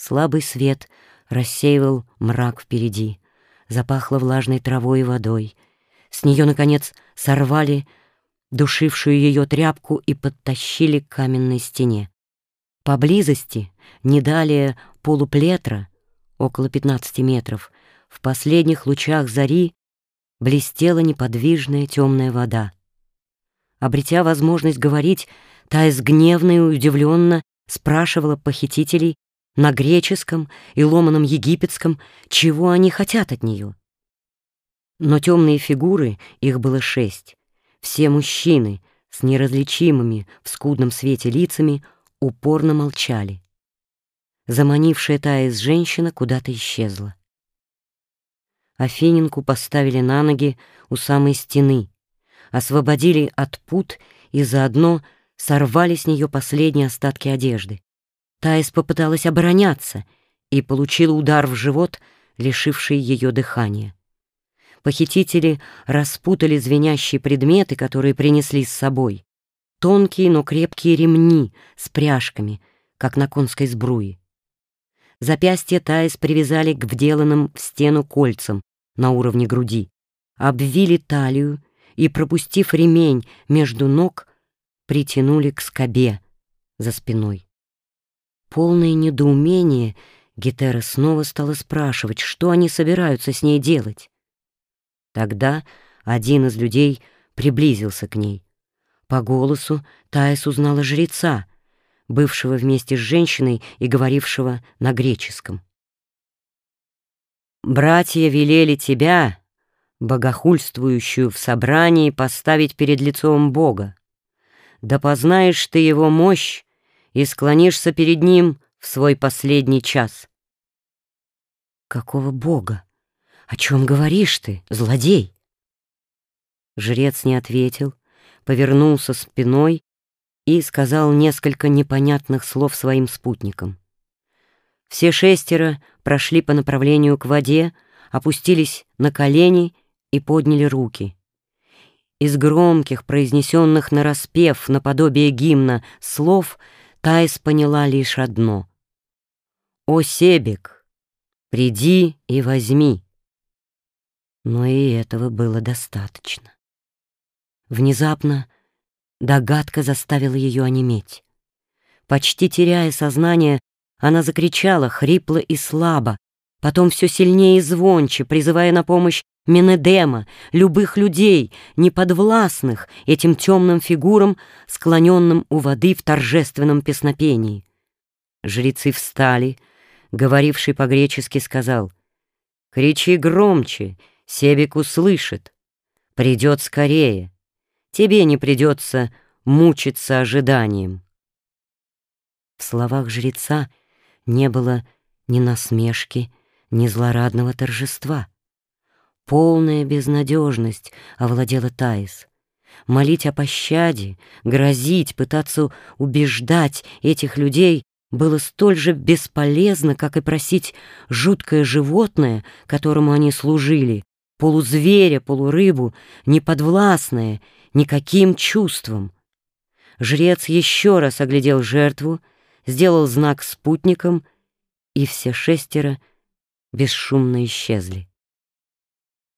Слабый свет рассеивал мрак впереди, запахло влажной травой и водой. С нее, наконец, сорвали душившую ее тряпку и подтащили к каменной стене. Поблизости, не далее полуплетра, около 15 метров, в последних лучах зари блестела неподвижная темная вода. Обретя возможность говорить, Таис гневно и удивленно спрашивала похитителей на греческом и ломаном египетском, чего они хотят от нее. Но темные фигуры, их было шесть, все мужчины с неразличимыми в скудном свете лицами упорно молчали. Заманившая Таис женщина куда-то исчезла. Афининку поставили на ноги у самой стены, освободили от пут и заодно сорвали с нее последние остатки одежды. Таис попыталась обороняться и получила удар в живот, лишивший ее дыхания. Похитители распутали звенящие предметы, которые принесли с собой. Тонкие, но крепкие ремни с пряжками, как на конской сбруе. Запястья Таис привязали к вделанным в стену кольцам, на уровне груди, обвили талию и, пропустив ремень между ног, притянули к скобе за спиной. Полное недоумение Гетера снова стала спрашивать, что они собираются с ней делать. Тогда один из людей приблизился к ней. По голосу Таис узнала жреца, бывшего вместе с женщиной и говорившего на греческом. Братья велели тебя, богохульствующую в собрании, поставить перед лицом Бога. Да познаешь ты его мощь и склонишься перед ним в свой последний час. Какого Бога? О чем говоришь ты, злодей? Жрец не ответил, повернулся спиной и сказал несколько непонятных слов своим спутникам. Все шестеро прошли по направлению к воде, опустились на колени и подняли руки. Из громких, произнесенных нараспев наподобие гимна слов, Таис поняла лишь одно. «О, Себек, приди и возьми!» Но и этого было достаточно. Внезапно догадка заставила ее онеметь. Почти теряя сознание, она закричала хрипло и слабо, потом все сильнее и звонче, призывая на помощь Менедема, любых людей, неподвластных этим темным фигурам, склоненным у воды в торжественном песнопении. Жрецы встали, говоривший по-гречески сказал, «Кричи громче, Себек услышит, придет скорее, тебе не придется мучиться ожиданием». В словах жреца не было ни насмешки, ни злорадного торжества. Полная безнадежность овладела Таис. Молить о пощаде, грозить, пытаться убеждать этих людей было столь же бесполезно, как и просить жуткое животное, которому они служили, полузверя, полурыбу, неподвластное никаким чувством. Жрец еще раз оглядел жертву, сделал знак спутникам, и все шестеро бесшумно исчезли.